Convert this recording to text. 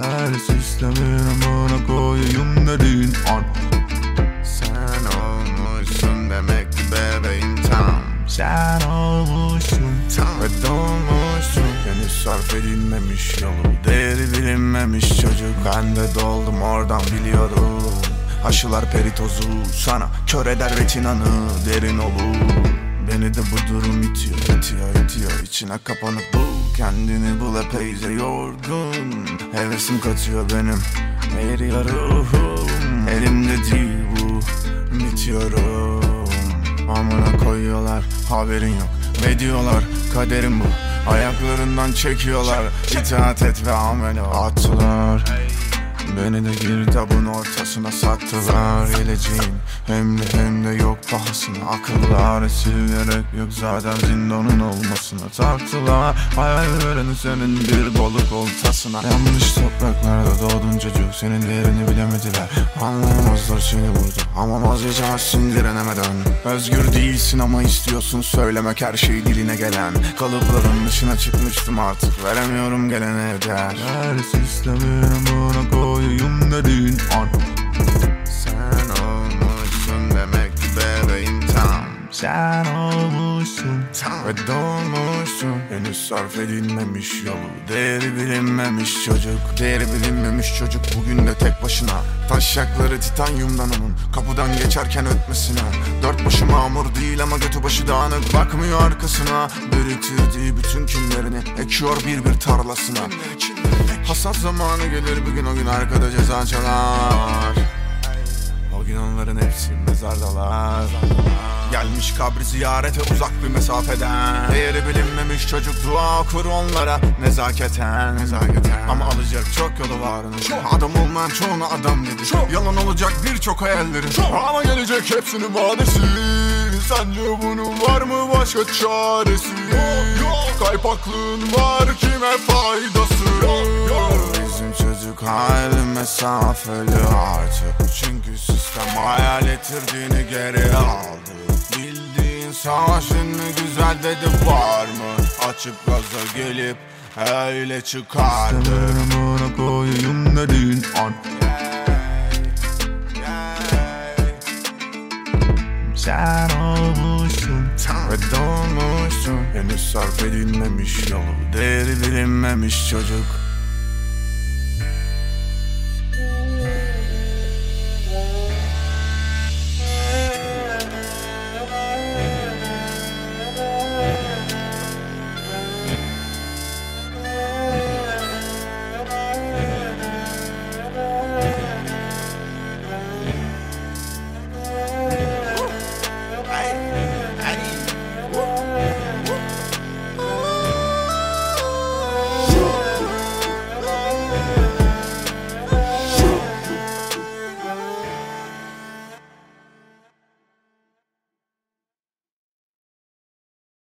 Her sistemin amına koyayım dediğin an Sen olmuşsun demek ki bebeğim tam. Sen olmuşsun Tam. Ve dolmuşsun Henüz sarf edilmemiş yolu Değeri bilinmemiş çocuk. Ben de doldum oradan biliyorum. Aşılar peritozu Sana. Kör eder retinanı Derin olur Beni de bu durum itiyor itiyor itiyor. İçine kapanıp bul Kendini bul epeyce yorgun. Hevesim kaçıyor benim Eriyor ruhum Elimde değil bu Bitiyorum. Amına koyuyorlar haberin yok. Ne diyorlar kaderim bu. Ayaklarından çekiyorlar. İtaat et ve amele attılar Beni de girdabın ortasına sattılar Geleceğin. Hem de hem de yok pahasına. Akıllar esilerek yok zaten zindanın olmasına. Taktılar hayal vereni senin bir balık oltasına. Yanlış topraklarda doğdun çocuk senin değerini bilemediler. Anlayamazlar seni burada. Ama vazgeçemezsin direnemeden Özgür değilsin ama istiyorsun söylemek her şey diline gelen. Kalıpların dışına çıkmıştım artık. Veremiyorum gelene değer Her sistemin amına koyayım dediğin an Sen olmuşsun demek ki bebeğim tam. Sen olmuşsun Tam ve dolmuşsun Henüz sarf edilmemiş yolu. Değeri bilinmemiş çocuk. Değeri bilinmemiş çocuk. Bugün de tek başına. Taşakları titanyumdan onun. Kapıdan geçerken ötmesine. Dört başı mamur değil ama götü başı dağınık. Bakmıyor arkasına. Biriktirdiği bütün kimlerini Ekiyor bir bir tarlasına. Hasat zamanı gelir. Bir gün o gün arkada ceza çalar gün onların hepsi mezardalar. Gelmiş kabri ziyarete uzak bir mesafeden. Değeri bilinmemiş çocuk dua okur onlara. Nezaketen, nezaketen. Ama alacak çok yolu var. Adam olmayan çoğuna adam dedi. Yalan olacak birçok hayallerin Ama gelecek hepsinin vadesi. Sence bunun var mı başka çaresi? Kaypaklığın var kime faydası? Bizim hali mesafeli artık. Çünkü sistem hayal etirdiğini geri aldı. Bildiğin savaşın mı güzel dedi var mı? Açıp gaza gelip öyle çıkardı. Sistemin amına koyayım dediğin an Sen olmuşsun. Ve dolmuşsun Henüz sarf edilmemiş yolu Değeri bilinmemiş çocuk